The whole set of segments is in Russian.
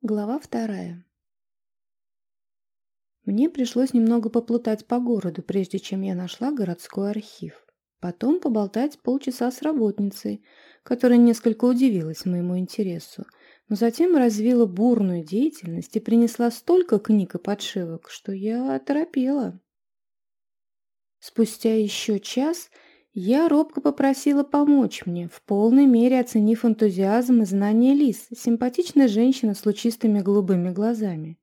Глава вторая. Мне пришлось немного поплутать по городу, прежде чем я нашла городской архив. Потом поболтать полчаса с работницей, которая несколько удивилась моему интересу, но затем развила бурную деятельность и принесла столько книг и подшивок, что я оторопела. Спустя еще час я робко попросила помочь мне, в полной мере оценив энтузиазм и знания Лис, симпатичная женщина с лучистыми голубыми глазами.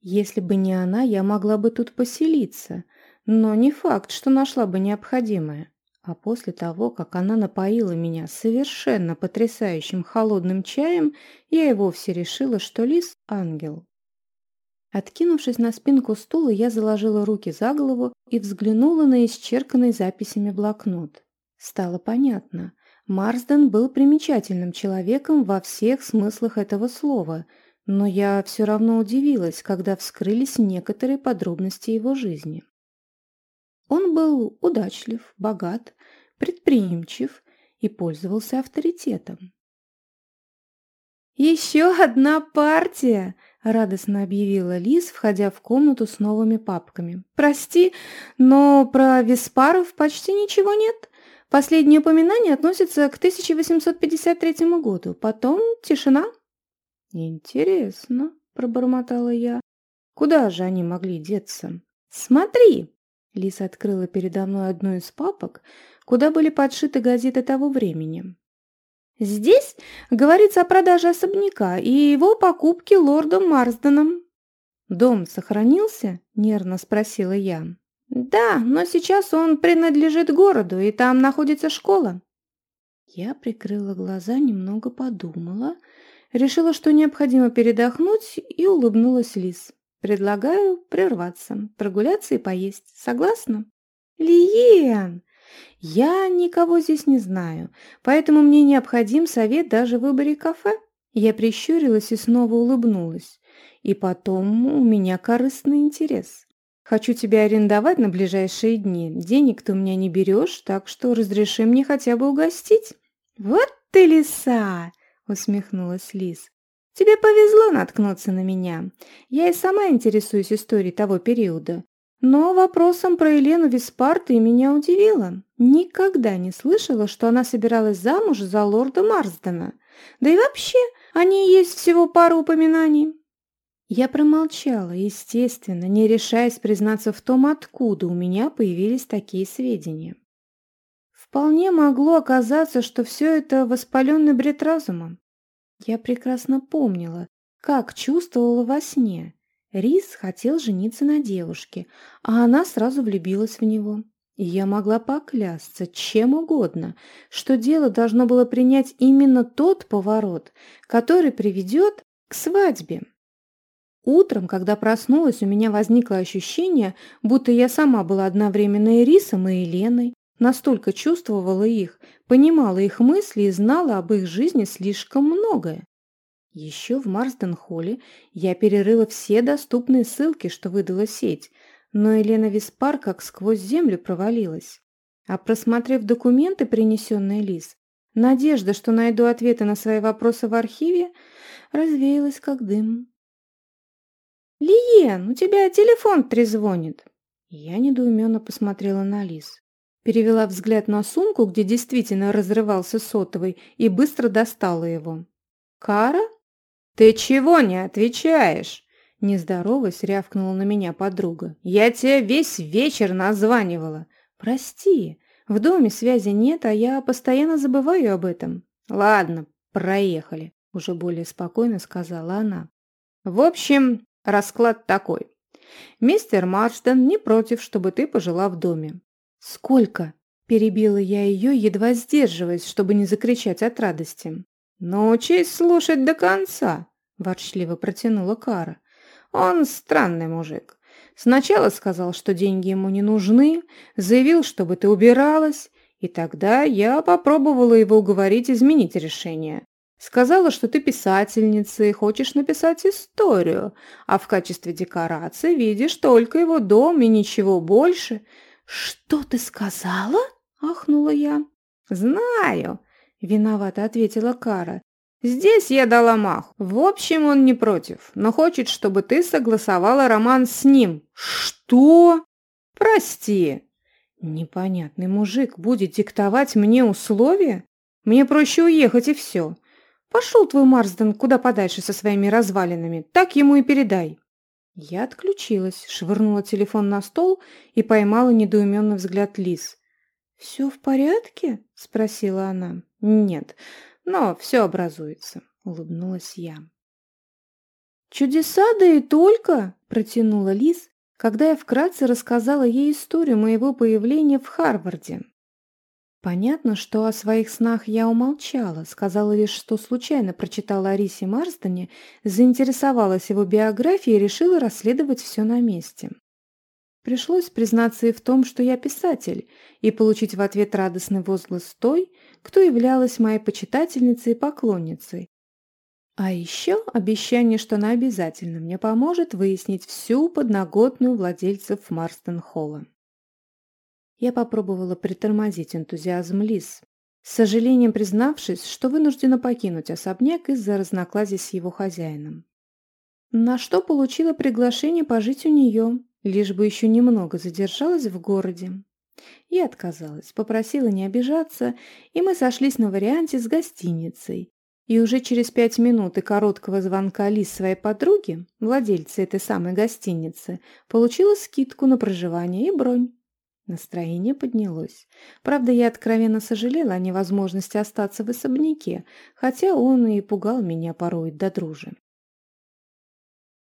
Если бы не она, я могла бы тут поселиться, но не факт, что нашла бы необходимое. А после того, как она напоила меня совершенно потрясающим холодным чаем, я и вовсе решила, что Лис – ангел. Откинувшись на спинку стула, я заложила руки за голову и взглянула на исчерканный записями блокнот. Стало понятно. Марсден был примечательным человеком во всех смыслах этого слова, но я все равно удивилась, когда вскрылись некоторые подробности его жизни. Он был удачлив, богат, предприимчив и пользовался авторитетом. «Еще одна партия!» — радостно объявила Лиз, входя в комнату с новыми папками. «Прости, но про Веспаров почти ничего нет. Последнее упоминание относится к 1853 году. Потом тишина». «Интересно», — пробормотала я. «Куда же они могли деться?» «Смотри!» Лиз открыла передо мной одну из папок, куда были подшиты газеты того времени. Здесь говорится о продаже особняка и его покупке лордом Марсденом. «Дом сохранился?» – нервно спросила я. «Да, но сейчас он принадлежит городу, и там находится школа». Я прикрыла глаза, немного подумала, решила, что необходимо передохнуть, и улыбнулась Лис. «Предлагаю прерваться, прогуляться и поесть. Согласна?» «Лиен!» Я никого здесь не знаю, поэтому мне необходим совет даже в выборе кафе. Я прищурилась и снова улыбнулась. И потом у меня корыстный интерес. Хочу тебя арендовать на ближайшие дни. Денег ты у меня не берешь, так что разреши мне хотя бы угостить. Вот ты лиса! усмехнулась Лис. Тебе повезло наткнуться на меня. Я и сама интересуюсь историей того периода. Но вопросом про Елену Виспарты меня удивило. Никогда не слышала, что она собиралась замуж за лорда Марсдена. Да и вообще, о ней есть всего пара упоминаний. Я промолчала, естественно, не решаясь признаться в том, откуда у меня появились такие сведения. Вполне могло оказаться, что все это воспаленный бред разума. Я прекрасно помнила, как чувствовала во сне. Рис хотел жениться на девушке, а она сразу влюбилась в него. И я могла поклясться чем угодно, что дело должно было принять именно тот поворот, который приведет к свадьбе. Утром, когда проснулась, у меня возникло ощущение, будто я сама была одновременно и Рисом, и Еленой. Настолько чувствовала их, понимала их мысли и знала об их жизни слишком многое. Еще в Марсден-холле я перерыла все доступные ссылки, что выдала сеть, но Елена Виспар как сквозь землю провалилась. А просмотрев документы, принесенные Лиз, надежда, что найду ответы на свои вопросы в архиве, развеялась как дым. «Лиен, у тебя телефон трезвонит!» Я недоуменно посмотрела на Лиз. Перевела взгляд на сумку, где действительно разрывался сотовый, и быстро достала его. «Кара?» «Ты чего не отвечаешь?» Не здороваясь, рявкнула на меня подруга. «Я тебе весь вечер названивала. Прости, в доме связи нет, а я постоянно забываю об этом». «Ладно, проехали», — уже более спокойно сказала она. «В общем, расклад такой. Мистер Марсден не против, чтобы ты пожила в доме». «Сколько?» – перебила я ее, едва сдерживаясь, чтобы не закричать от радости. «Научись слушать до конца», – ворчливо протянула Кара. «Он странный мужик. Сначала сказал, что деньги ему не нужны, заявил, чтобы ты убиралась, и тогда я попробовала его уговорить изменить решение. Сказала, что ты писательница и хочешь написать историю, а в качестве декорации видишь только его дом и ничего больше». «Что ты сказала?» – ахнула я. «Знаю», Виновато ответила Кара. Здесь я дала мах. В общем, он не против, но хочет, чтобы ты согласовала роман с ним. Что? Прости. Непонятный мужик будет диктовать мне условия? Мне проще уехать и все. Пошел твой Марсден куда подальше со своими развалинами. Так ему и передай. Я отключилась, швырнула телефон на стол и поймала недоуменный взгляд Лиз. «Все в порядке?» – спросила она. «Нет, но все образуется», — улыбнулась я. «Чудеса, да и только!» – протянула Лиз, когда я вкратце рассказала ей историю моего появления в Харварде. Понятно, что о своих снах я умолчала, сказала лишь, что случайно прочитала о Рисе Марстоне, заинтересовалась его биографией и решила расследовать все на месте. Пришлось признаться и в том, что я писатель, и получить в ответ радостный возглас той, кто являлась моей почитательницей и поклонницей. А еще обещание, что она обязательно мне поможет выяснить всю подноготную владельцев Марстон-Холла. Я попробовала притормозить энтузиазм Лис, с сожалением признавшись, что вынуждена покинуть особняк из-за разноклазий с его хозяином. На что получила приглашение пожить у нее, лишь бы еще немного задержалась в городе. Я отказалась, попросила не обижаться, и мы сошлись на варианте с гостиницей. И уже через пять минут и короткого звонка Лис своей подруги, владельца этой самой гостиницы, получила скидку на проживание и бронь. Настроение поднялось. Правда, я откровенно сожалела о невозможности остаться в особняке, хотя он и пугал меня порой до дружи.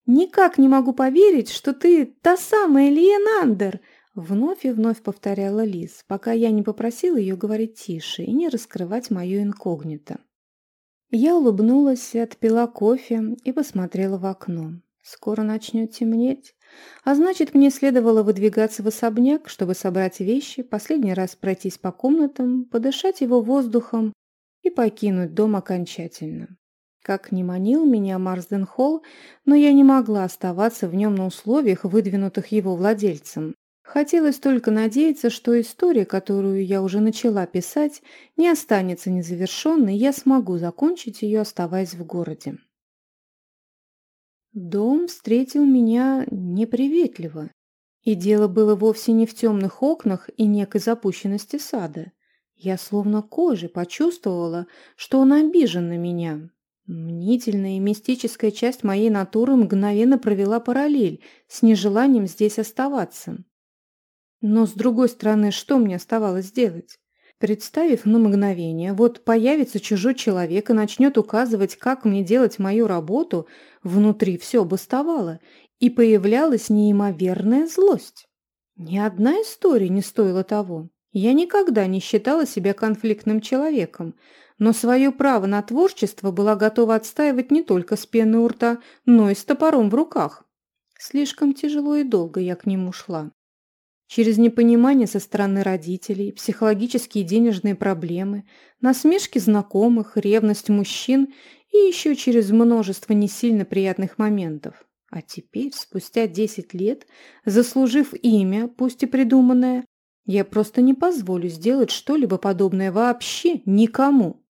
«Никак не могу поверить, что ты та самая Лиенандер!» Вновь и вновь повторяла Лиз, пока я не попросила ее говорить тише и не раскрывать мое инкогнито. Я улыбнулась, отпила кофе и посмотрела в окно. Скоро начнет темнеть, а значит, мне следовало выдвигаться в особняк, чтобы собрать вещи, последний раз пройтись по комнатам, подышать его воздухом и покинуть дом окончательно. Как ни манил меня Марсден Холл, но я не могла оставаться в нем на условиях, выдвинутых его владельцем. Хотелось только надеяться, что история, которую я уже начала писать, не останется незавершенной, и я смогу закончить ее, оставаясь в городе. Дом встретил меня неприветливо. И дело было вовсе не в темных окнах и некой запущенности сада. Я словно кожей почувствовала, что он обижен на меня, Мнительная и мистическая часть моей натуры мгновенно провела параллель с нежеланием здесь оставаться. Но, с другой стороны, что мне оставалось делать? Представив на мгновение, вот появится чужой человек и начнет указывать, как мне делать мою работу, внутри все бастовало, и появлялась неимоверная злость. Ни одна история не стоила того. Я никогда не считала себя конфликтным человеком, но свое право на творчество была готова отстаивать не только с пеной у рта, но и с топором в руках. Слишком тяжело и долго я к нему шла. Через непонимание со стороны родителей, психологические и денежные проблемы, насмешки знакомых, ревность мужчин и еще через множество не сильно приятных моментов. А теперь, спустя 10 лет, заслужив имя, пусть и придуманное, я просто не позволю сделать что-либо подобное вообще никому.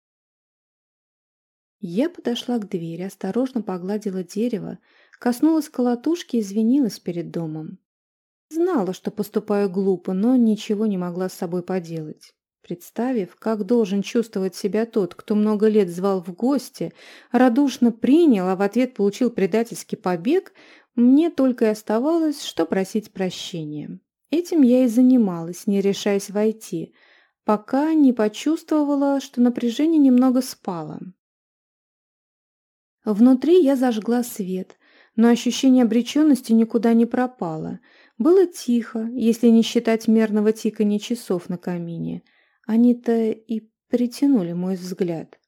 Я подошла к двери, осторожно погладила дерево, коснулась колотушки и извинилась перед домом. Знала, что поступаю глупо, но ничего не могла с собой поделать. Представив, как должен чувствовать себя тот, кто много лет звал в гости, радушно принял, а в ответ получил предательский побег, мне только и оставалось, что просить прощения. Этим я и занималась, не решаясь войти, пока не почувствовала, что напряжение немного спало. Внутри я зажгла свет, но ощущение обреченности никуда не пропало. Было тихо, если не считать мерного тикания часов на камине. Они-то и притянули мой взгляд.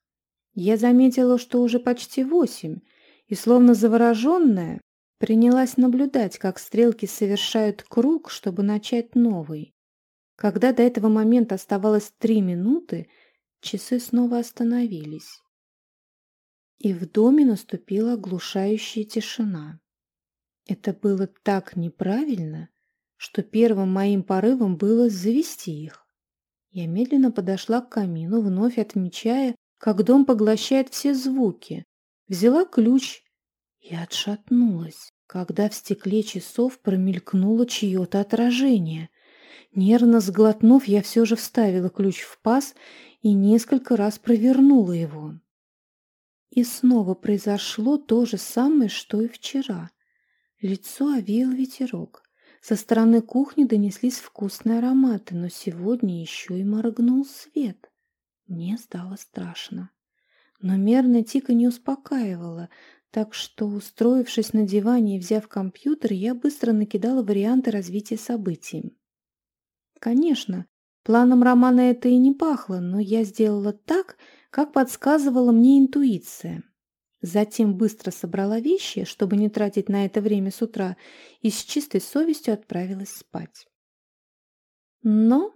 Я заметила, что уже почти восемь, и, словно завороженная, принялась наблюдать, как стрелки совершают круг, чтобы начать новый. Когда до этого момента оставалось три минуты, часы снова остановились и в доме наступила оглушающая тишина. Это было так неправильно, что первым моим порывом было завести их. Я медленно подошла к камину, вновь отмечая, как дом поглощает все звуки. Взяла ключ и отшатнулась, когда в стекле часов промелькнуло чье-то отражение. Нервно сглотнув, я все же вставила ключ в паз и несколько раз провернула его. И снова произошло то же самое, что и вчера. Лицо овеял ветерок. Со стороны кухни донеслись вкусные ароматы, но сегодня еще и моргнул свет. Мне стало страшно. Но мерное тика не успокаивало, так что, устроившись на диване и взяв компьютер, я быстро накидала варианты развития событий. Конечно, планом романа это и не пахло, но я сделала так, как подсказывала мне интуиция. Затем быстро собрала вещи, чтобы не тратить на это время с утра, и с чистой совестью отправилась спать. Но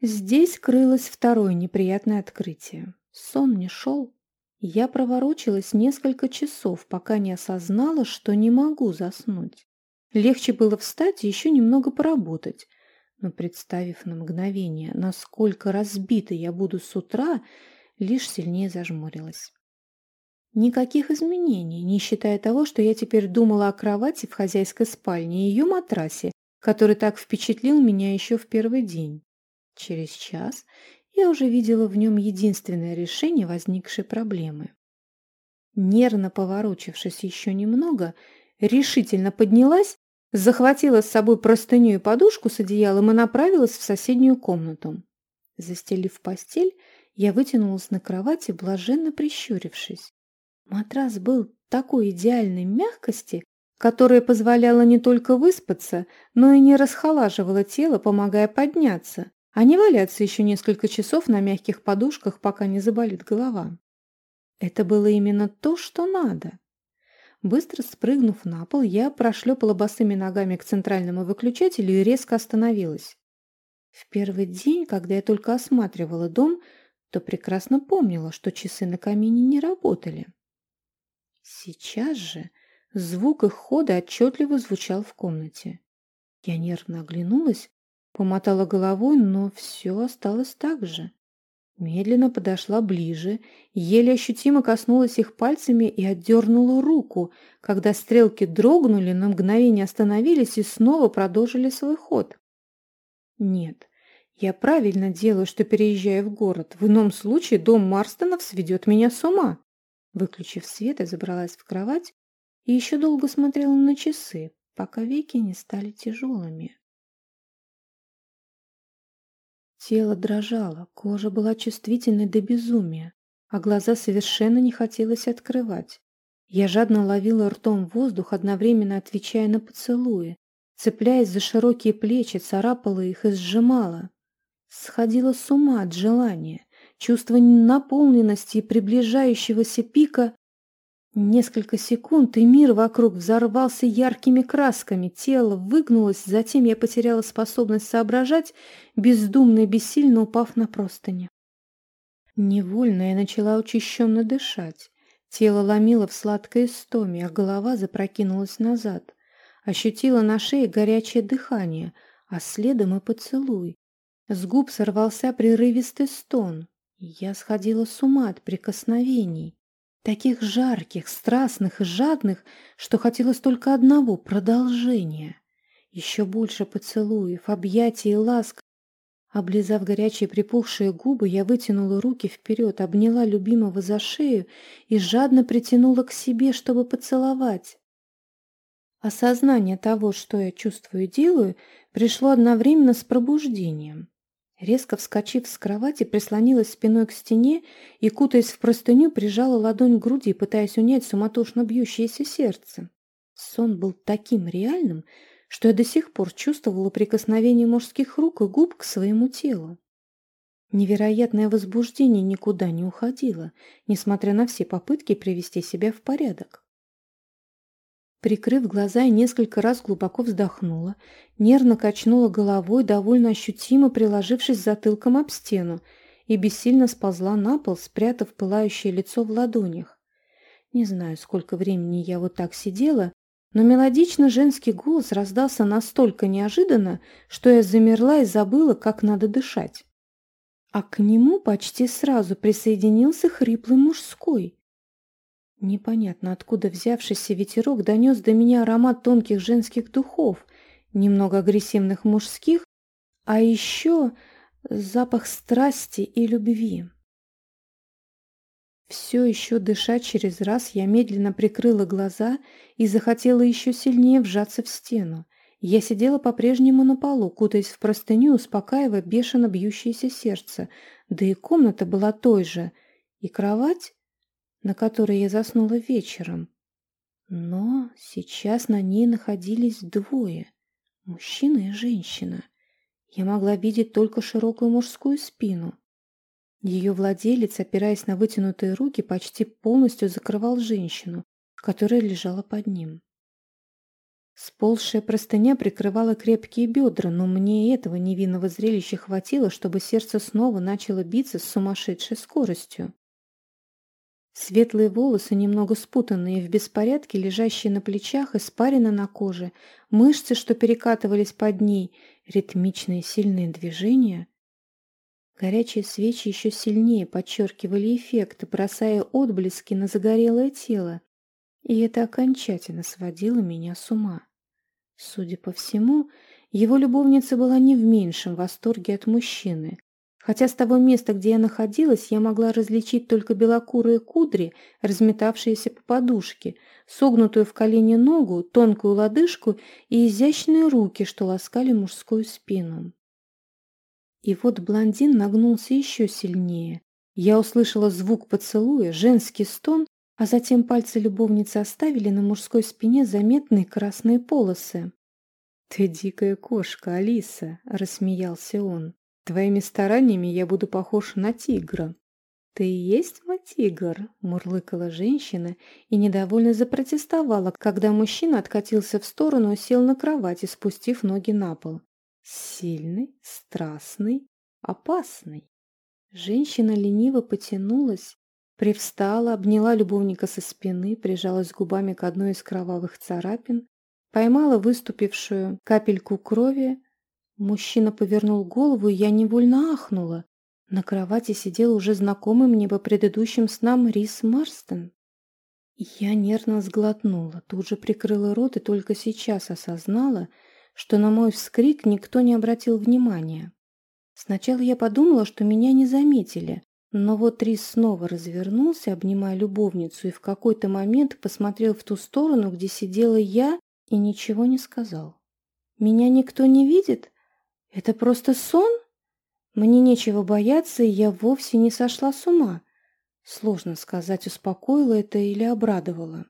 здесь крылось второе неприятное открытие. Сон не шел. Я проворочилась несколько часов, пока не осознала, что не могу заснуть. Легче было встать и еще немного поработать. Но представив на мгновение, насколько разбитой я буду с утра, лишь сильнее зажмурилась. Никаких изменений, не считая того, что я теперь думала о кровати в хозяйской спальне и ее матрасе, который так впечатлил меня еще в первый день. Через час я уже видела в нем единственное решение возникшей проблемы. Нервно поворочившись еще немного, решительно поднялась, захватила с собой простыню и подушку с одеялом и направилась в соседнюю комнату. Застелив постель, я вытянулась на кровати, блаженно прищурившись. Матрас был такой идеальной мягкости, которая позволяла не только выспаться, но и не расхолаживала тело, помогая подняться, а не валяться еще несколько часов на мягких подушках, пока не заболит голова. Это было именно то, что надо. Быстро спрыгнув на пол, я прошлепала босыми ногами к центральному выключателю и резко остановилась. В первый день, когда я только осматривала дом, то прекрасно помнила, что часы на камине не работали. Сейчас же звук их хода отчетливо звучал в комнате. Я нервно оглянулась, помотала головой, но все осталось так же. Медленно подошла ближе, еле ощутимо коснулась их пальцами и отдернула руку, когда стрелки дрогнули, на мгновение остановились и снова продолжили свой ход. Нет, я правильно делаю, что переезжаю в город. В ином случае дом Марстонов сведет меня с ума. Выключив свет, я забралась в кровать и еще долго смотрела на часы, пока веки не стали тяжелыми. Тело дрожало, кожа была чувствительной до безумия, а глаза совершенно не хотелось открывать. Я жадно ловила ртом воздух, одновременно отвечая на поцелуи, цепляясь за широкие плечи, царапала их и сжимала. Сходила с ума от желания, чувство наполненности и приближающегося пика. Несколько секунд, и мир вокруг взорвался яркими красками, тело выгнулось, затем я потеряла способность соображать, бездумно и бессильно упав на простыни. Невольно я начала учащенно дышать. Тело ломило в сладкой истоме, а голова запрокинулась назад. Ощутила на шее горячее дыхание, а следом и поцелуй. С губ сорвался прерывистый стон. Я сходила с ума от прикосновений, таких жарких, страстных и жадных, что хотелось только одного — продолжения. Еще больше поцелуев, объятий и ласк. Облизав горячие припухшие губы, я вытянула руки вперед, обняла любимого за шею и жадно притянула к себе, чтобы поцеловать. Осознание того, что я чувствую и делаю, пришло одновременно с пробуждением. Резко вскочив с кровати, прислонилась спиной к стене и, кутаясь в простыню, прижала ладонь к груди, пытаясь унять суматошно бьющееся сердце. Сон был таким реальным, что я до сих пор чувствовала прикосновение мужских рук и губ к своему телу. Невероятное возбуждение никуда не уходило, несмотря на все попытки привести себя в порядок. Прикрыв глаза, я несколько раз глубоко вздохнула, нервно качнула головой, довольно ощутимо приложившись затылком об стену, и бессильно сползла на пол, спрятав пылающее лицо в ладонях. Не знаю, сколько времени я вот так сидела, но мелодично женский голос раздался настолько неожиданно, что я замерла и забыла, как надо дышать. а к нему почти сразу присоединился хриплый мужской. Непонятно откуда взявшийся ветерок донес до меня аромат тонких женских духов, немного агрессивных мужских, а еще запах страсти и любви. Все еще дыша через раз, я медленно прикрыла глаза и захотела еще сильнее вжаться в стену. Я сидела по-прежнему на полу, кутаясь в простыню, успокаивая бешено бьющееся сердце. Да и комната была той же. И кровать на которой я заснула вечером. Но сейчас на ней находились двое – мужчина и женщина. Я могла видеть только широкую мужскую спину. Ее владелец, опираясь на вытянутые руки, почти полностью закрывал женщину, которая лежала под ним. Сползшая простыня прикрывала крепкие бедра, но мне этого невинного зрелища хватило, чтобы сердце снова начало биться с сумасшедшей скоростью. Светлые волосы, немного спутанные в беспорядке, лежащие на плечах, испарины на коже, мышцы, что перекатывались под ней, ритмичные сильные движения. Горячие свечи еще сильнее подчеркивали эффект, бросая отблески на загорелое тело, и это окончательно сводило меня с ума. Судя по всему, его любовница была не в меньшем восторге от мужчины, Хотя с того места, где я находилась, я могла различить только белокурые кудри, разметавшиеся по подушке, согнутую в колени ногу, тонкую лодыжку и изящные руки, что ласкали мужскую спину. И вот блондин нагнулся еще сильнее. Я услышала звук поцелуя, женский стон, а затем пальцы любовницы оставили на мужской спине заметные красные полосы. «Ты дикая кошка, Алиса!» – рассмеялся он. Твоими стараниями я буду похож на тигра. «Ты и есть мой тигр?» – мурлыкала женщина и недовольно запротестовала, когда мужчина откатился в сторону и сел на кровати, спустив ноги на пол. «Сильный, страстный, опасный». Женщина лениво потянулась, привстала, обняла любовника со спины, прижалась губами к одной из кровавых царапин, поймала выступившую капельку крови, Мужчина повернул голову, и я невольно ахнула. На кровати сидел уже знакомый мне по предыдущим снам Рис Марстон. Я нервно сглотнула, тут же прикрыла рот и только сейчас осознала, что на мой вскрик никто не обратил внимания. Сначала я подумала, что меня не заметили, но вот Рис снова развернулся, обнимая любовницу, и в какой-то момент посмотрел в ту сторону, где сидела я, и ничего не сказал. «Меня никто не видит?» Это просто сон? Мне нечего бояться, и я вовсе не сошла с ума. Сложно сказать, успокоило это или обрадовало.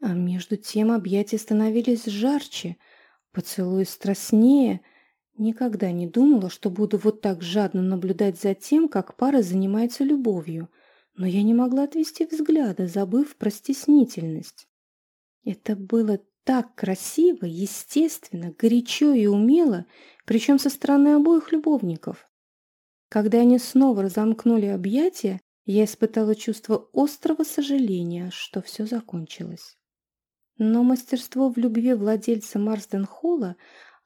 А между тем объятия становились жарче, поцелуи страстнее. Никогда не думала, что буду вот так жадно наблюдать за тем, как пара занимается любовью, но я не могла отвести взгляда, забыв про стеснительность. Это было так красиво, естественно, горячо и умело, причем со стороны обоих любовников. Когда они снова разомкнули объятия, я испытала чувство острого сожаления, что все закончилось. Но мастерство в любви владельца Марсден-Холла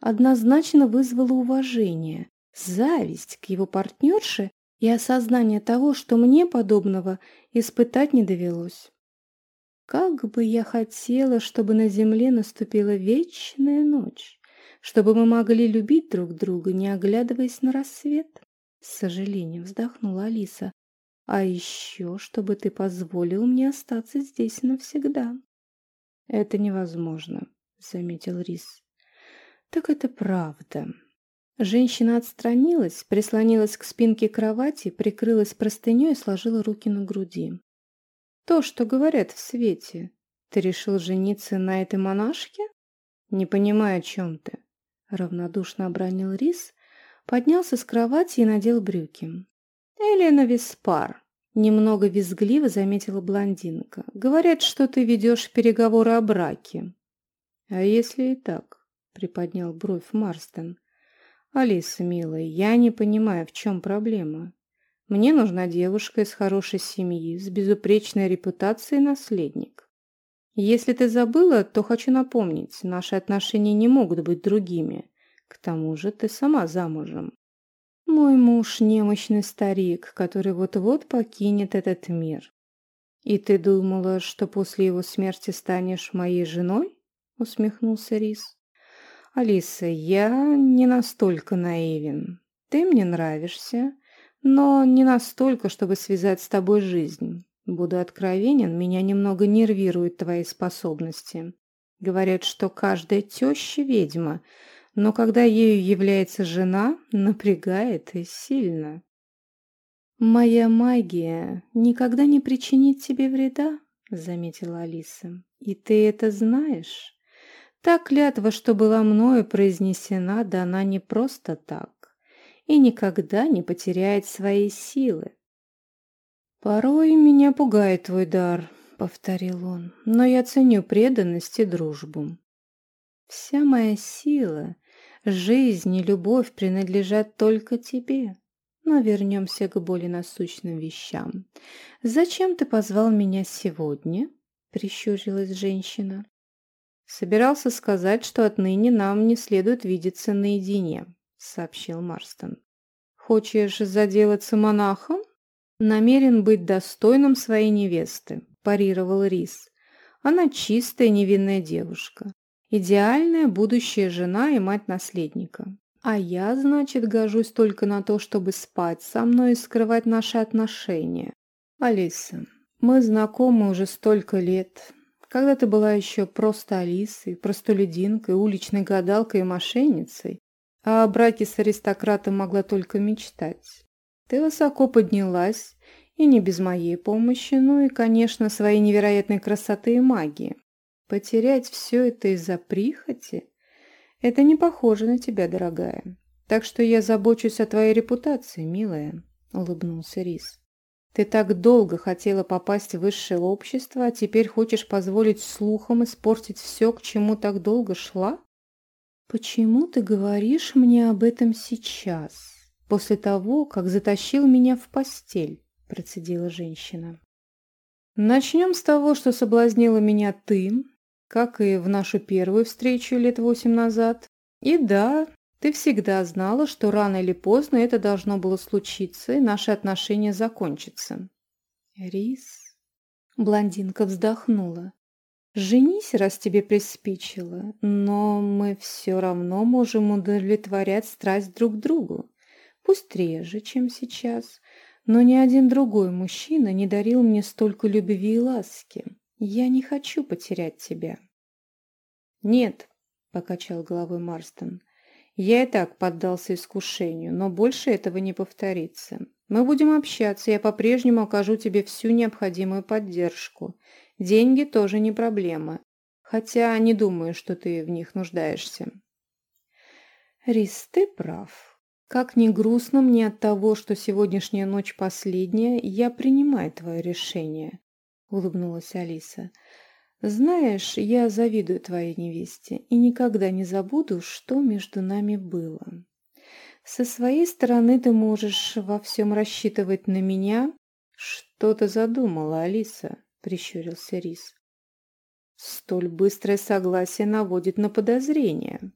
однозначно вызвало уважение, зависть к его партнерше и осознание того, что мне подобного испытать не довелось. Как бы я хотела, чтобы на земле наступила вечная ночь, чтобы мы могли любить друг друга, не оглядываясь на рассвет. С сожалением вздохнула Алиса. А еще, чтобы ты позволил мне остаться здесь навсегда. Это невозможно, заметил Рис. Так это правда. Женщина отстранилась, прислонилась к спинке кровати, прикрылась простыней и сложила руки на груди. То, что говорят в свете. Ты решил жениться на этой монашке? Не понимаю, о чем ты. Равнодушно обронил Рис, поднялся с кровати и надел брюки. Элена Виспар. Немного визгливо заметила блондинка. Говорят, что ты ведешь переговоры о браке. А если и так? Приподнял бровь Марстон. Алиса, милая, я не понимаю, в чем проблема. Мне нужна девушка из хорошей семьи, с безупречной репутацией наследник. Если ты забыла, то хочу напомнить, наши отношения не могут быть другими. К тому же ты сама замужем. Мой муж — немощный старик, который вот-вот покинет этот мир. И ты думала, что после его смерти станешь моей женой? Усмехнулся Рис. Алиса, я не настолько наивен. Ты мне нравишься, но не настолько, чтобы связать с тобой жизнь. Буду откровенен, меня немного нервируют твои способности. Говорят, что каждая теща ведьма, но когда ею является жена, напрягает и сильно. «Моя магия никогда не причинит тебе вреда», — заметила Алиса. «И ты это знаешь? Та клятва, что была мною произнесена, дана не просто так и никогда не потеряет своей силы. «Порой меня пугает твой дар», — повторил он, — «но я ценю преданность и дружбу. Вся моя сила, жизнь и любовь принадлежат только тебе. Но вернемся к более насущным вещам. Зачем ты позвал меня сегодня?» — прищурилась женщина. «Собирался сказать, что отныне нам не следует видеться наедине», — сообщил Марстон. «Хочешь заделаться монахом?» намерен быть достойным своей невесты», – парировал Рис. «Она чистая невинная девушка, идеальная будущая жена и мать наследника. А я, значит, гожусь только на то, чтобы спать со мной и скрывать наши отношения. Алиса, мы знакомы уже столько лет. Когда ты была еще просто Алисой, простолюдинкой, уличной гадалкой и мошенницей, а о браке с аристократом могла только мечтать. Ты высоко поднялась, и не без моей помощи, ну и, конечно, своей невероятной красоты и магии. Потерять все это из-за прихоти – это не похоже на тебя, дорогая. Так что я забочусь о твоей репутации, милая, – улыбнулся Рис. Ты так долго хотела попасть в высшее общество, а теперь хочешь позволить слухам испортить все, к чему так долго шла? Почему ты говоришь мне об этом сейчас? после того, как затащил меня в постель», – процедила женщина. «Начнем с того, что соблазнила меня ты, как и в нашу первую встречу лет восемь назад. И да, ты всегда знала, что рано или поздно это должно было случиться, и наши отношения закончатся». «Рис?» Блондинка вздохнула. «Женись, раз тебе приспичило, но мы все равно можем удовлетворять страсть друг другу пусть реже, чем сейчас, но ни один другой мужчина не дарил мне столько любви и ласки. Я не хочу потерять тебя. Нет, покачал головой Марстон. Я и так поддался искушению, но больше этого не повторится. Мы будем общаться, я по-прежнему окажу тебе всю необходимую поддержку. Деньги тоже не проблема, хотя не думаю, что ты в них нуждаешься. Рис, ты прав. Как ни грустно мне от того, что сегодняшняя ночь последняя, я принимаю твое решение, улыбнулась Алиса. Знаешь, я завидую твоей невесте и никогда не забуду, что между нами было. Со своей стороны ты можешь во всем рассчитывать на меня. Что ты задумала, Алиса? Прищурился Рис. Столь быстрое согласие наводит на подозрение.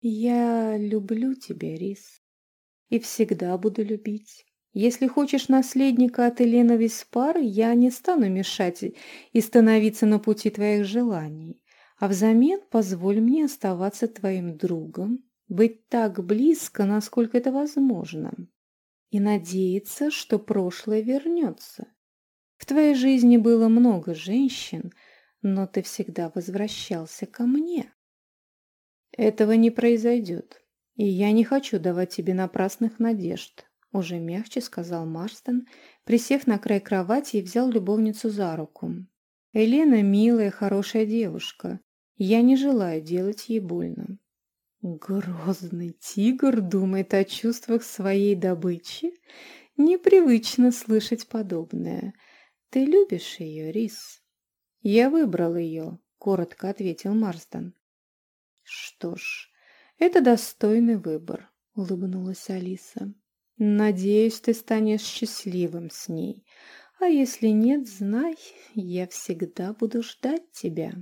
«Я люблю тебя, Рис, и всегда буду любить. Если хочешь наследника от Елены Виспары, я не стану мешать и становиться на пути твоих желаний, а взамен позволь мне оставаться твоим другом, быть так близко, насколько это возможно, и надеяться, что прошлое вернется. Твоей жизни было много женщин, но ты всегда возвращался ко мне. Этого не произойдет, и я не хочу давать тебе напрасных надежд, уже мягче сказал Марстон, присев на край кровати и взял любовницу за руку. Елена милая, хорошая девушка. Я не желаю делать ей больно. Грозный тигр думает о чувствах своей добычи? Непривычно слышать подобное. Ты любишь ее, Рис? Я выбрал ее, коротко ответил Марстон. «Что ж, это достойный выбор», — улыбнулась Алиса. «Надеюсь, ты станешь счастливым с ней. А если нет, знай, я всегда буду ждать тебя».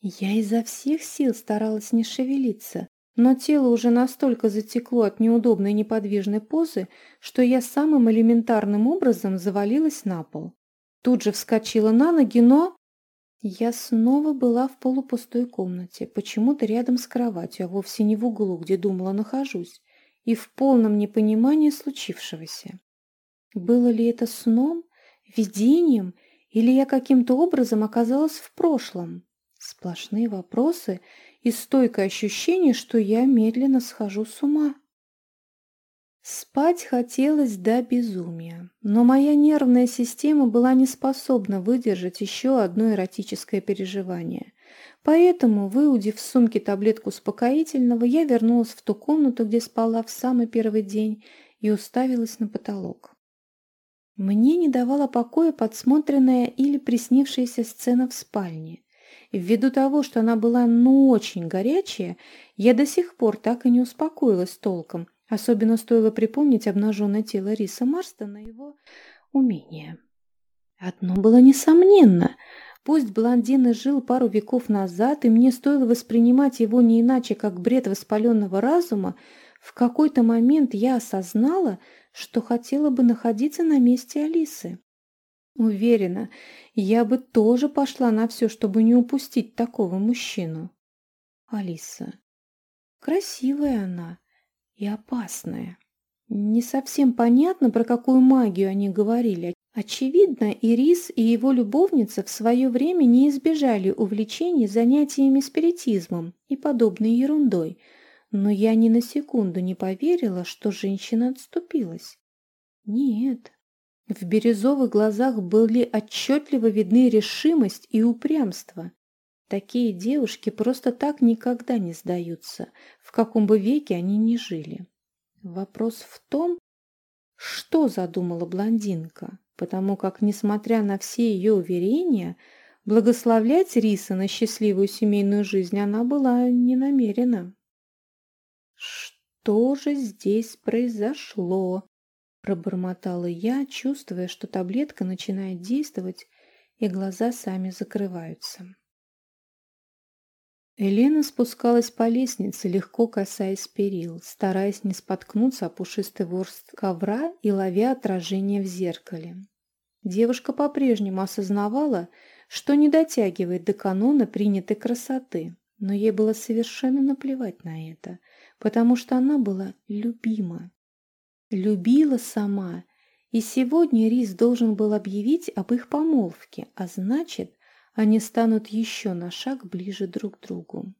Я изо всех сил старалась не шевелиться, но тело уже настолько затекло от неудобной неподвижной позы, что я самым элементарным образом завалилась на пол. Тут же вскочила на ноги, но... Я снова была в полупустой комнате, почему-то рядом с кроватью, а вовсе не в углу, где думала нахожусь, и в полном непонимании случившегося. Было ли это сном, видением, или я каким-то образом оказалась в прошлом? Сплошные вопросы и стойкое ощущение, что я медленно схожу с ума. Спать хотелось до безумия, но моя нервная система была не способна выдержать еще одно эротическое переживание. Поэтому, выудив в сумке таблетку успокоительного, я вернулась в ту комнату, где спала в самый первый день, и уставилась на потолок. Мне не давала покоя подсмотренная или приснившаяся сцена в спальне. Ввиду того, что она была ну очень горячая, я до сих пор так и не успокоилась толком, особенно стоило припомнить обнаженное тело Риса Марстона и его умения. Одно было несомненно. Пусть блондин и жил пару веков назад, и мне стоило воспринимать его не иначе, как бред воспаленного разума, в какой-то момент я осознала, что хотела бы находиться на месте Алисы. Уверена, я бы тоже пошла на все, чтобы не упустить такого мужчину. Алиса. Красивая она и опасная. Не совсем понятно, про какую магию они говорили. Очевидно, Ирис и его любовница в свое время не избежали увлечений занятиями спиритизмом и подобной ерундой, но я ни на секунду не поверила, что женщина отступилась. Нет, в бирюзовых глазах были отчетливо видны решимость и упрямство. Такие девушки просто так никогда не сдаются, в каком бы веке они ни жили. Вопрос в том, что задумала блондинка, потому как, несмотря на все ее уверения, благословлять Риса на счастливую семейную жизнь она была не намерена. «Что же здесь произошло?» Пробормотала я, чувствуя, что таблетка начинает действовать, и глаза сами закрываются. Елена спускалась по лестнице, легко касаясь перил, стараясь не споткнуться о пушистый ворст ковра и ловя отражение в зеркале. Девушка по-прежнему осознавала, что не дотягивает до канона принятой красоты, но ей было совершенно наплевать на это, потому что она была любима. Любила сама, и сегодня Рис должен был объявить об их помолвке, а значит, они станут еще на шаг ближе друг к другу.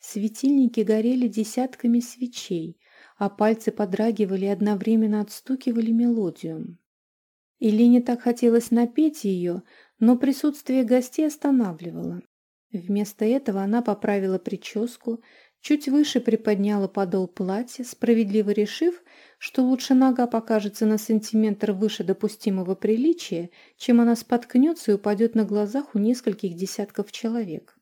Светильники горели десятками свечей, а пальцы подрагивали и одновременно отстукивали мелодию. Елене так хотелось напеть ее, но присутствие гостей останавливало. Вместо этого она поправила прическу, чуть выше приподняла подол платья, справедливо решив, что лучше нога покажется на сантиметр выше допустимого приличия, чем она споткнется и упадет на глазах у нескольких десятков человек.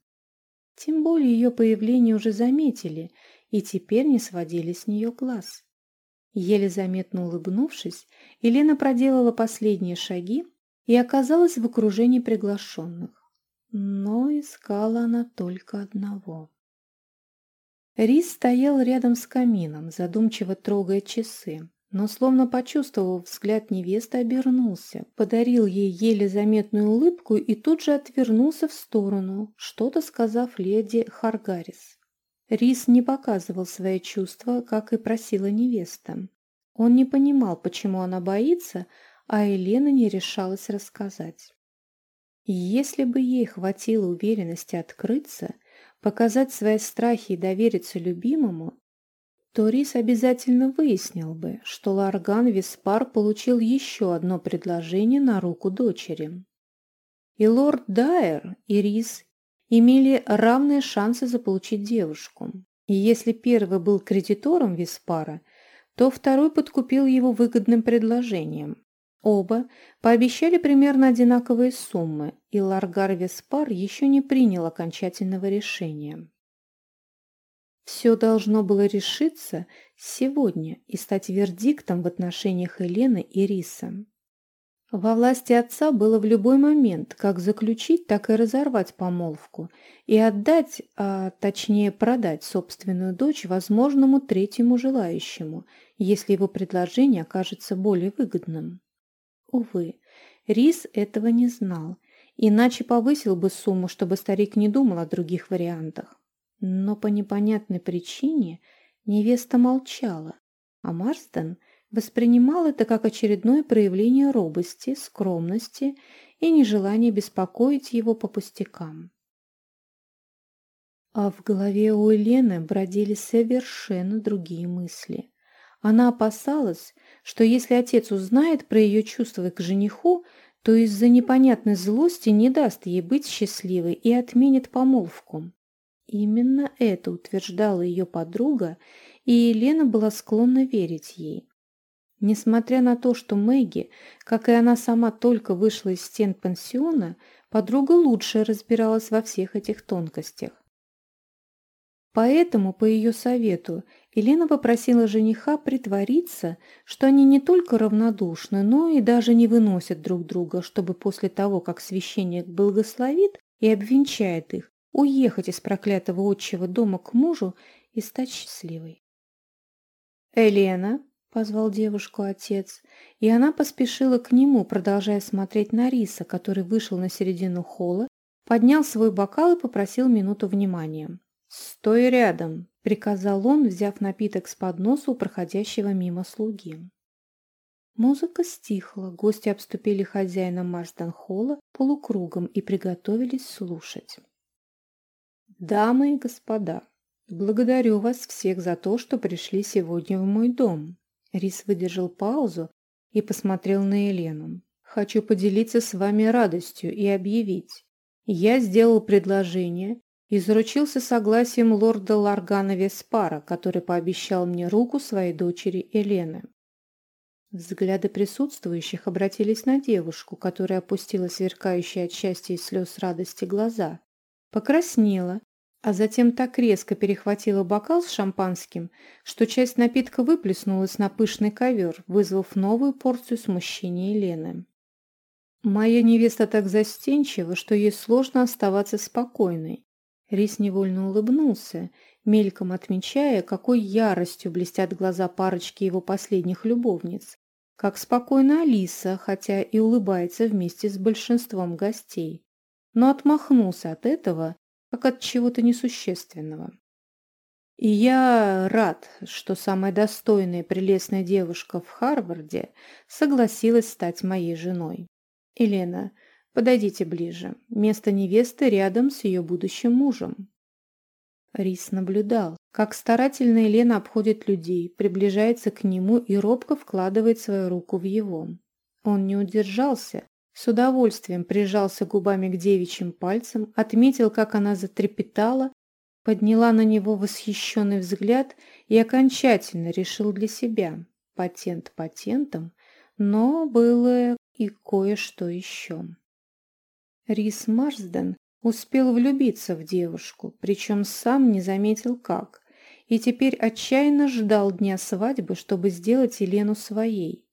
Тем более ее появление уже заметили и теперь не сводили с нее глаз. Еле заметно улыбнувшись, Елена проделала последние шаги и оказалась в окружении приглашенных. Но искала она только одного. Рис стоял рядом с камином, задумчиво трогая часы, но, словно почувствовав взгляд невесты, обернулся, подарил ей еле заметную улыбку и тут же отвернулся в сторону, что-то сказав леди Харгарис. Рис не показывал свои чувства, как и просила невеста. Он не понимал, почему она боится, а Елена не решалась рассказать. Если бы ей хватило уверенности открыться – показать свои страхи и довериться любимому, то Рис обязательно выяснил бы, что Ларган Виспар получил еще одно предложение на руку дочери. И лорд Дайер, и Рис имели равные шансы заполучить девушку. И если первый был кредитором Виспара, то второй подкупил его выгодным предложением. Оба пообещали примерно одинаковые суммы, и Ларгар Веспар еще не принял окончательного решения. Все должно было решиться сегодня и стать вердиктом в отношениях Елены и Риса. Во власти отца было в любой момент как заключить, так и разорвать помолвку и отдать, а точнее продать собственную дочь возможному третьему желающему, если его предложение окажется более выгодным. Увы, Рис этого не знал, иначе повысил бы сумму, чтобы старик не думал о других вариантах. Но по непонятной причине невеста молчала, а Марстон воспринимал это как очередное проявление робости, скромности и нежелания беспокоить его по пустякам. А в голове у Елены бродили совершенно другие мысли. Она опасалась, что если отец узнает про ее чувства к жениху, то из-за непонятной злости не даст ей быть счастливой и отменит помолвку. Именно это утверждала ее подруга, и Елена была склонна верить ей. Несмотря на то, что Мэгги, как и она сама только вышла из стен пансиона, подруга лучше разбиралась во всех этих тонкостях. Поэтому, по ее совету, Елена попросила жениха притвориться, что они не только равнодушны, но и даже не выносят друг друга, чтобы после того, как священник благословит и обвенчает их, уехать из проклятого отчего дома к мужу и стать счастливой. «Елена», — позвал девушку отец, и она поспешила к нему, продолжая смотреть на Риса, который вышел на середину холла, поднял свой бокал и попросил минуту внимания. «Стой рядом», — приказал он, взяв напиток с подноса у проходящего мимо слуги. Музыка стихла, гости обступили хозяина Марсден-холла полукругом и приготовились слушать. «Дамы и господа, благодарю вас всех за то, что пришли сегодня в мой дом». Рис выдержал паузу и посмотрел на Елену. «Хочу поделиться с вами радостью и объявить. Я сделал предложение и заручился согласием лорда Ларгана Веспара, который пообещал мне руку своей дочери Елены. Взгляды присутствующих обратились на девушку, которая опустила сверкающие от счастья и слез радости глаза, покраснела, а затем так резко перехватила бокал с шампанским, что часть напитка выплеснулась на пышный ковер, вызвав новую порцию смущения Елены. Моя невеста так застенчива, что ей сложно оставаться спокойной. Рис невольно улыбнулся, мельком отмечая, какой яростью блестят глаза парочки его последних любовниц, как спокойно Алиса, хотя и улыбается вместе с большинством гостей, но отмахнулся от этого, как от чего-то несущественного. И я рад, что самая достойная и прелестная девушка в Харварде согласилась стать моей женой. Елена, Подойдите ближе. Место невесты рядом с ее будущим мужем. Рис наблюдал, как старательно Елена обходит людей, приближается к нему и робко вкладывает свою руку в его. Он не удержался, с удовольствием прижался губами к девичьим пальцам, отметил, как она затрепетала, подняла на него восхищенный взгляд и окончательно решил для себя. Патент патентом, но было и кое-что еще. Рис Марсден успел влюбиться в девушку, причем сам не заметил как, и теперь отчаянно ждал дня свадьбы, чтобы сделать Елену своей.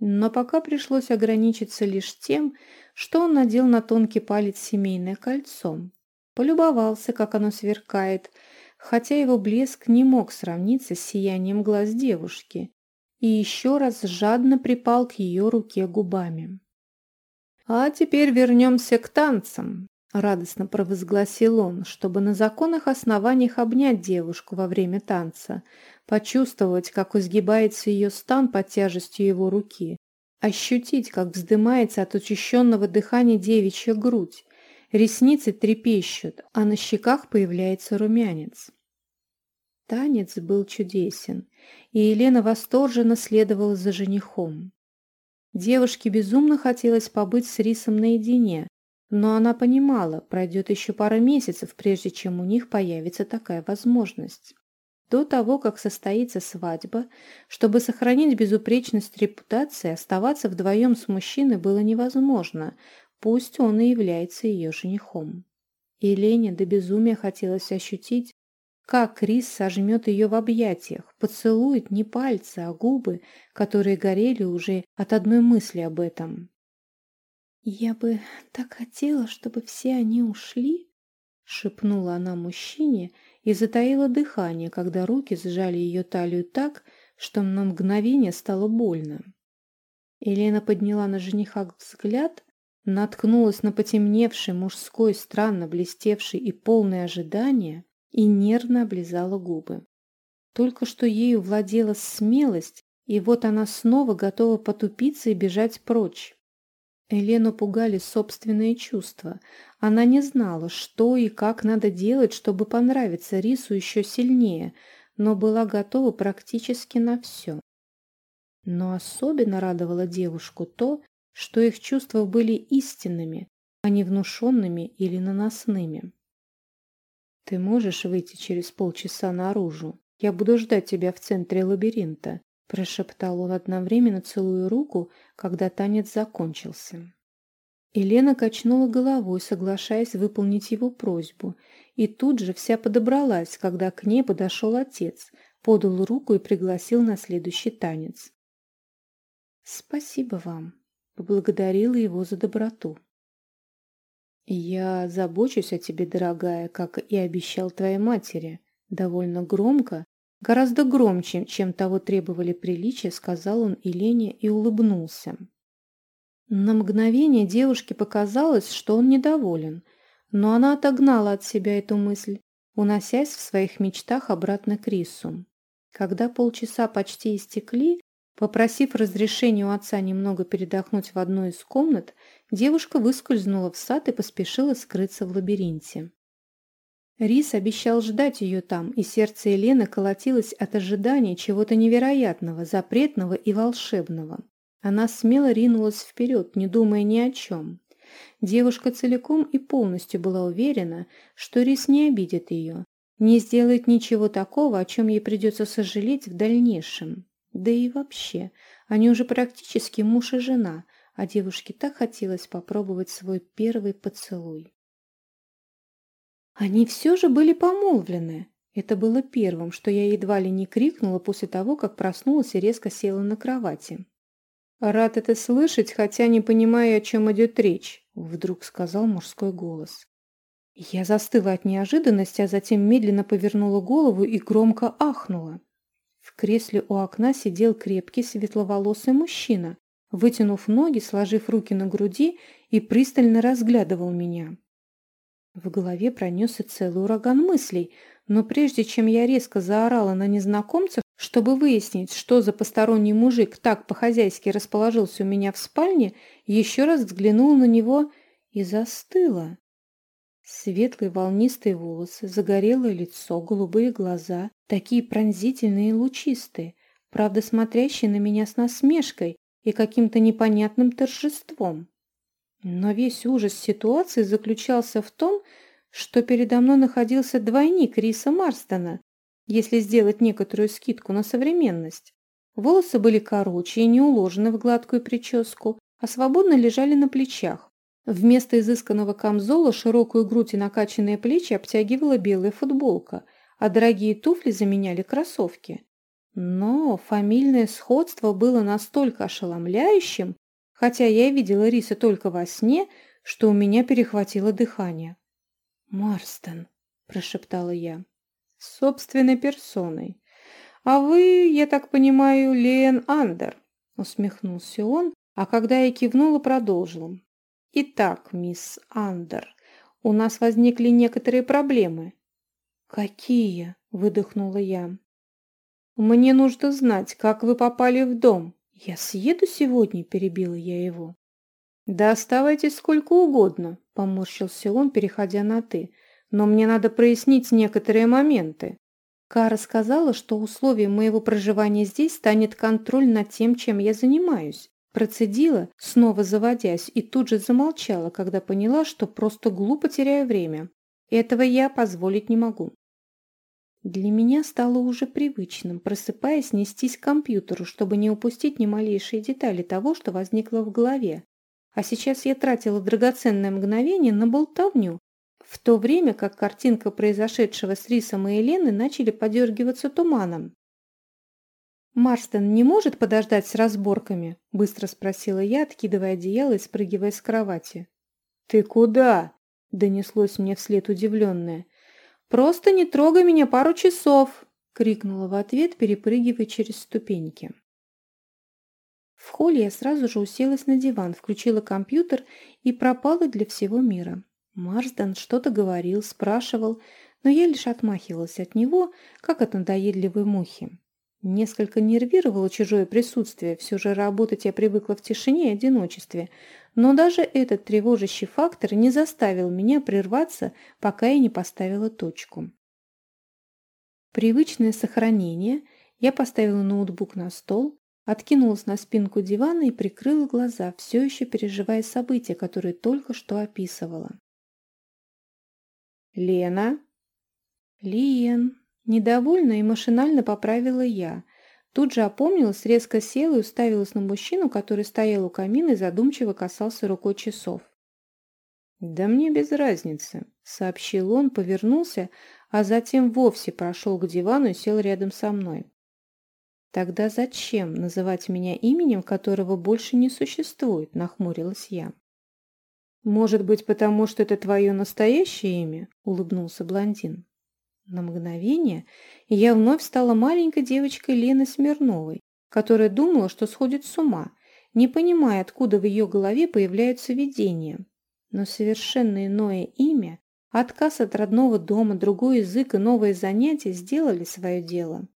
Но пока пришлось ограничиться лишь тем, что он надел на тонкий палец семейное кольцо. Полюбовался, как оно сверкает, хотя его блеск не мог сравниться с сиянием глаз девушки, и еще раз жадно припал к ее руке губами. «А теперь вернемся к танцам», — радостно провозгласил он, чтобы на законных основаниях обнять девушку во время танца, почувствовать, как изгибается ее стан под тяжестью его руки, ощутить, как вздымается от учащенного дыхания девичья грудь, ресницы трепещут, а на щеках появляется румянец. Танец был чудесен, и Елена восторженно следовала за женихом. Девушке безумно хотелось побыть с Рисом наедине, но она понимала, пройдет еще пара месяцев, прежде чем у них появится такая возможность. До того, как состоится свадьба, чтобы сохранить безупречность репутации, оставаться вдвоем с мужчиной было невозможно, пусть он и является ее женихом. И Лене до безумия хотелось ощутить, как Крис сожмет ее в объятиях, поцелует не пальцы, а губы, которые горели уже от одной мысли об этом. «Я бы так хотела, чтобы все они ушли», — шепнула она мужчине и затаила дыхание, когда руки сжали ее талию так, что на мгновение стало больно. Елена подняла на жениха взгляд, наткнулась на потемневший мужской, странно блестевший и полный ожидания и нервно облизала губы. Только что ею владела смелость, и вот она снова готова потупиться и бежать прочь. Елену пугали собственные чувства. Она не знала, что и как надо делать, чтобы понравиться Рису еще сильнее, но была готова практически на все. Но особенно радовало девушку то, что их чувства были истинными, а не внушенными или наносными. «Ты можешь выйти через полчаса наружу? Я буду ждать тебя в центре лабиринта», прошептал он одновременно, целуя руку, когда танец закончился. Елена качнула головой, соглашаясь выполнить его просьбу, и тут же вся подобралась, когда к ней подошел отец, подал руку и пригласил на следующий танец. «Спасибо вам», — поблагодарила его за доброту. «Я забочусь о тебе, дорогая, как и обещал твоей матери», довольно громко, гораздо громче, чем того требовали приличия, сказал он Елене и улыбнулся. На мгновение девушке показалось, что он недоволен, но она отогнала от себя эту мысль, уносясь в своих мечтах обратно к Рису. Когда полчаса почти истекли, попросив разрешения у отца немного передохнуть в одной из комнат, девушка выскользнула в сад и поспешила скрыться в лабиринте. Рис обещал ждать ее там, и сердце Елены колотилось от ожидания чего-то невероятного, запретного и волшебного. Она смело ринулась вперед, не думая ни о чем. Девушка целиком и полностью была уверена, что Рис не обидит ее, не сделает ничего такого, о чем ей придется сожалеть в дальнейшем. Да и вообще, они уже практически муж и жена, а девушке так хотелось попробовать свой первый поцелуй. Они все же были помолвлены. Это было первым, что я едва ли не крикнула после того, как проснулась и резко села на кровати. «Рад это слышать, хотя не понимаю, о чем идет речь», — вдруг сказал мужской голос. Я застыла от неожиданности, а затем медленно повернула голову и громко ахнула. В кресле у окна сидел крепкий светловолосый мужчина, вытянув ноги, сложив руки на груди и пристально разглядывал меня. В голове пронесся целый ураган мыслей, но прежде чем я резко заорала на незнакомца, чтобы выяснить, что за посторонний мужик так по-хозяйски расположился у меня в спальне, еще раз взглянула на него и застыла. Светлые волнистые волосы, загорелое лицо, голубые глаза, такие пронзительные и лучистые, правда смотрящие на меня с насмешкой и каким-то непонятным торжеством. Но весь ужас ситуации заключался в том, что передо мной находился двойник Риса Марстона, если сделать некоторую скидку на современность. Волосы были короче и не уложены в гладкую прическу, а свободно лежали на плечах. Вместо изысканного камзола широкую грудь и накачанные плечи обтягивала белая футболка, а дорогие туфли заменяли кроссовки. Но фамильное сходство было настолько ошеломляющим, хотя я видела Риса только во сне, что у меня перехватило дыхание. «Марстон», – прошептала я собственной персоной. А вы, я так понимаю, Лен Андер, усмехнулся он, а когда я кивнула, продолжил. Итак, мисс Андер, у нас возникли некоторые проблемы. Какие? выдохнула я. Мне нужно знать, как вы попали в дом. Я съеду сегодня, перебила я его. Да оставайтесь сколько угодно, поморщился он, переходя на ты но мне надо прояснить некоторые моменты. Кара сказала, что условием моего проживания здесь станет контроль над тем, чем я занимаюсь. Процедила, снова заводясь, и тут же замолчала, когда поняла, что просто глупо теряю время. Этого я позволить не могу. Для меня стало уже привычным, просыпаясь, нестись к компьютеру, чтобы не упустить ни малейшие детали того, что возникло в голове. А сейчас я тратила драгоценное мгновение на болтовню, в то время как картинка произошедшего с Рисом и Еленой начали подергиваться туманом. «Марстон не может подождать с разборками?» – быстро спросила я, откидывая одеяло и спрыгивая с кровати. «Ты куда?» – донеслось мне вслед удивленное. «Просто не трогай меня пару часов!» – крикнула в ответ, перепрыгивая через ступеньки. В холле я сразу же уселась на диван, включила компьютер и пропала для всего мира. Марсден что-то говорил, спрашивал, но я лишь отмахивалась от него, как от надоедливой мухи. Несколько нервировало чужое присутствие, все же работать я привыкла в тишине и одиночестве, но даже этот тревожащий фактор не заставил меня прерваться, пока я не поставила точку. Привычное сохранение, я поставила ноутбук на стол, откинулась на спинку дивана и прикрыла глаза, все еще переживая события, которые только что описывала. «Лена?» «Лиен», Недовольна и машинально поправила я. Тут же опомнилась, резко села и уставилась на мужчину, который стоял у камина и задумчиво касался рукой часов. «Да мне без разницы», — сообщил он, повернулся, а затем вовсе прошел к дивану и сел рядом со мной. «Тогда зачем называть меня именем, которого больше не существует?» – нахмурилась я. «Может быть, потому что это твое настоящее имя?» – улыбнулся блондин. На мгновение я вновь стала маленькой девочкой Лены Смирновой, которая думала, что сходит с ума, не понимая, откуда в ее голове появляются видения. Но совершенно иное имя, отказ от родного дома, другой язык и новые занятия сделали свое дело.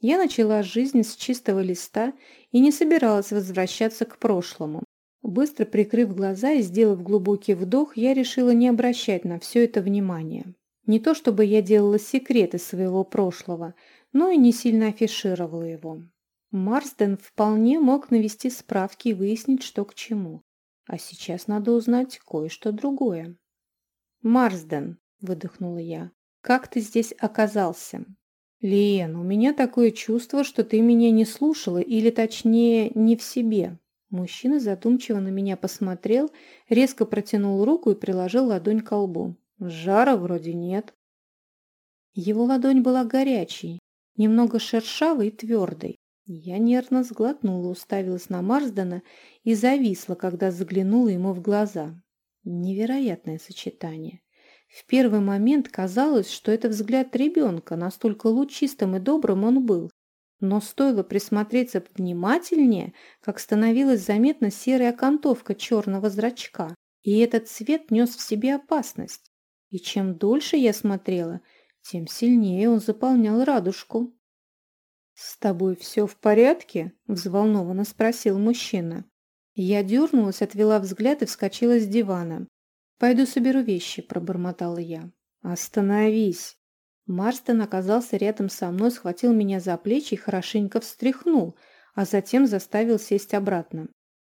Я начала жизнь с чистого листа и не собиралась возвращаться к прошлому. Быстро прикрыв глаза и сделав глубокий вдох, я решила не обращать на все это внимания. Не то чтобы я делала секреты своего прошлого, но и не сильно афишировала его. Марсден вполне мог навести справки и выяснить, что к чему. А сейчас надо узнать кое-что другое. «Марсден», — выдохнула я, — «как ты здесь оказался?» «Лиен, у меня такое чувство, что ты меня не слушала, или точнее, не в себе». Мужчина задумчиво на меня посмотрел, резко протянул руку и приложил ладонь к лбу. Жара вроде нет. Его ладонь была горячей, немного шершавой и твердой. Я нервно сглотнула, уставилась на Марсдена и зависла, когда заглянула ему в глаза. Невероятное сочетание. В первый момент казалось, что это взгляд ребенка, настолько лучистым и добрым он был. Но стоило присмотреться внимательнее, как становилась заметна серая окантовка черного зрачка, и этот цвет нес в себе опасность. И чем дольше я смотрела, тем сильнее он заполнял радужку. «С тобой все в порядке?» – взволнованно спросил мужчина. Я дернулась, отвела взгляд и вскочила с дивана. «Пойду соберу вещи», – пробормотала я. «Остановись!» Марстон оказался рядом со мной, схватил меня за плечи и хорошенько встряхнул, а затем заставил сесть обратно.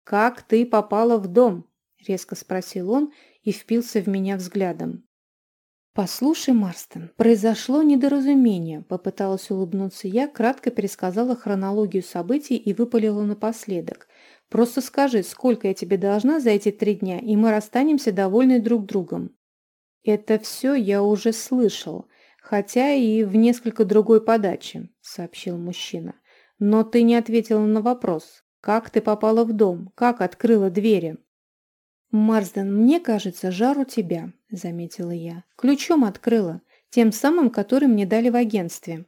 «Как ты попала в дом?» – резко спросил он и впился в меня взглядом. «Послушай, Марстон, произошло недоразумение», — попыталась улыбнуться я, кратко пересказала хронологию событий и выпалила напоследок. «Просто скажи, сколько я тебе должна за эти три дня, и мы расстанемся довольны друг другом». «Это все я уже слышал, хотя и в несколько другой подаче», — сообщил мужчина. «Но ты не ответила на вопрос. Как ты попала в дом? Как открыла двери?» «Марсден, мне кажется, жар у тебя», — заметила я. «Ключом открыла, тем самым, который мне дали в агентстве».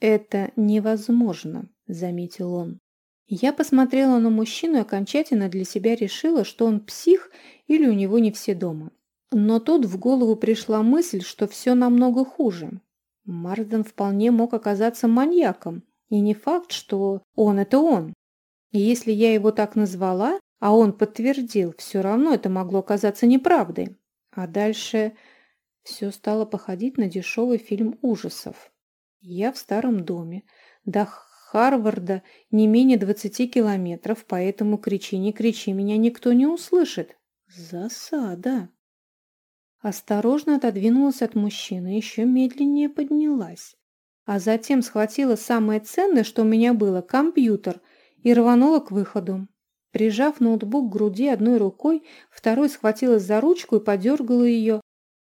«Это невозможно», — заметил он. Я посмотрела на мужчину и окончательно для себя решила, что он псих или у него не все дома. Но тут в голову пришла мысль, что все намного хуже. Марсден вполне мог оказаться маньяком, и не факт, что он – это он. И если я его так назвала, а он подтвердил, все равно это могло оказаться неправдой. А дальше все стало походить на дешевый фильм ужасов. Я в старом доме. До Харварда не менее 20 километров, поэтому кричи, не кричи, меня никто не услышит. Засада. Осторожно отодвинулась от мужчины, еще медленнее поднялась. А затем схватила самое ценное, что у меня было, компьютер, и рванула к выходу. Прижав ноутбук к груди одной рукой, второй схватилась за ручку и подергала ее.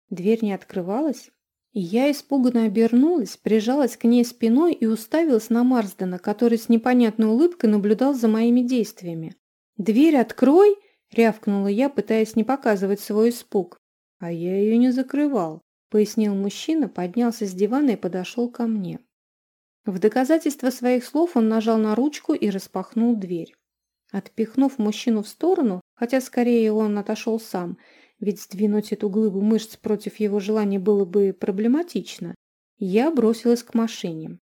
Дверь не открывалась. Я испуганно обернулась, прижалась к ней спиной и уставилась на Марсдена, который с непонятной улыбкой наблюдал за моими действиями. «Дверь открой!» — рявкнула я, пытаясь не показывать свой испуг. «А я ее не закрывал», — пояснил мужчина, поднялся с дивана и подошел ко мне. В доказательство своих слов он нажал на ручку и распахнул дверь. Отпихнув мужчину в сторону, хотя скорее он отошел сам, ведь сдвинуть эту глыбу мышц против его желания было бы проблематично, я бросилась к машине.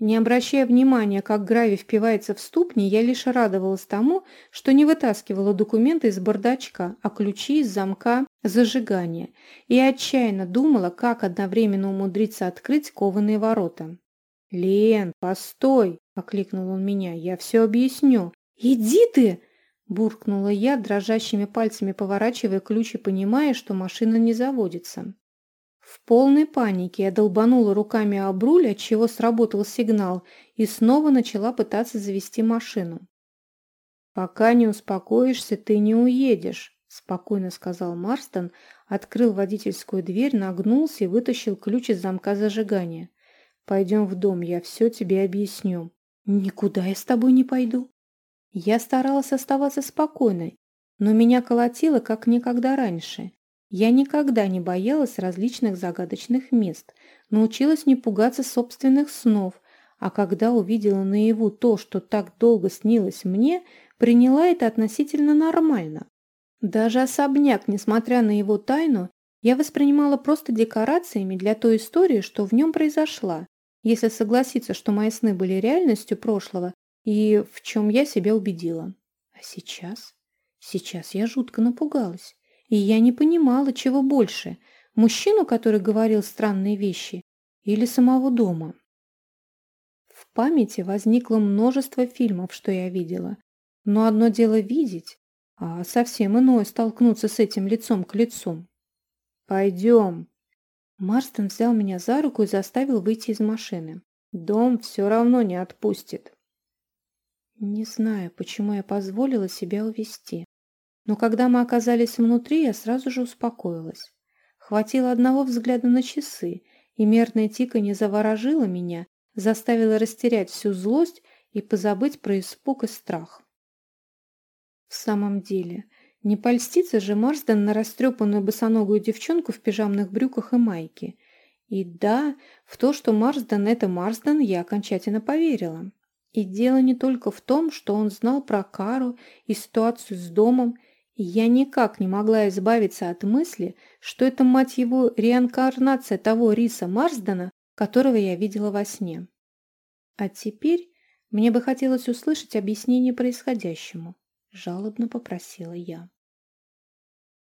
Не обращая внимания, как гравий впивается в ступни, я лишь радовалась тому, что не вытаскивала документы из бардачка, а ключи из замка зажигания, и отчаянно думала, как одновременно умудриться открыть кованые ворота. «Лен, постой!» – окликнул он меня. «Я все объясню». «Иди ты!» Буркнула я, дрожащими пальцами поворачивая ключ и понимая, что машина не заводится. В полной панике я долбанула руками об руль, отчего сработал сигнал, и снова начала пытаться завести машину. «Пока не успокоишься, ты не уедешь», – спокойно сказал Марстон, открыл водительскую дверь, нагнулся и вытащил ключ из замка зажигания. «Пойдем в дом, я все тебе объясню». «Никуда я с тобой не пойду», я старалась оставаться спокойной, но меня колотило, как никогда раньше. Я никогда не боялась различных загадочных мест, научилась не пугаться собственных снов, а когда увидела наяву то, что так долго снилось мне, приняла это относительно нормально. Даже особняк, несмотря на его тайну, я воспринимала просто декорациями для той истории, что в нем произошла. Если согласиться, что мои сны были реальностью прошлого, и в чем я себя убедила. А сейчас? Сейчас я жутко напугалась. И я не понимала, чего больше. Мужчину, который говорил странные вещи, или самого дома. В памяти возникло множество фильмов, что я видела. Но одно дело видеть, а совсем иное столкнуться с этим лицом к лицу. «Пойдем». Марстон взял меня за руку и заставил выйти из машины. «Дом все равно не отпустит». Не знаю, почему я позволила себя увести. Но когда мы оказались внутри, я сразу же успокоилась. Хватило одного взгляда на часы, и мерное тиканье заворожило меня, заставило растерять всю злость и позабыть про испуг и страх. В самом деле, не польстится же Марсден на растрепанную босоногую девчонку в пижамных брюках и майке. И да, в то, что Марсден – это Марсден, я окончательно поверила. И дело не только в том, что он знал про Кару и ситуацию с домом, и я никак не могла избавиться от мысли, что это, мать его, реинкарнация того Риса Марсдена, которого я видела во сне. А теперь мне бы хотелось услышать объяснение происходящему, жалобно попросила я.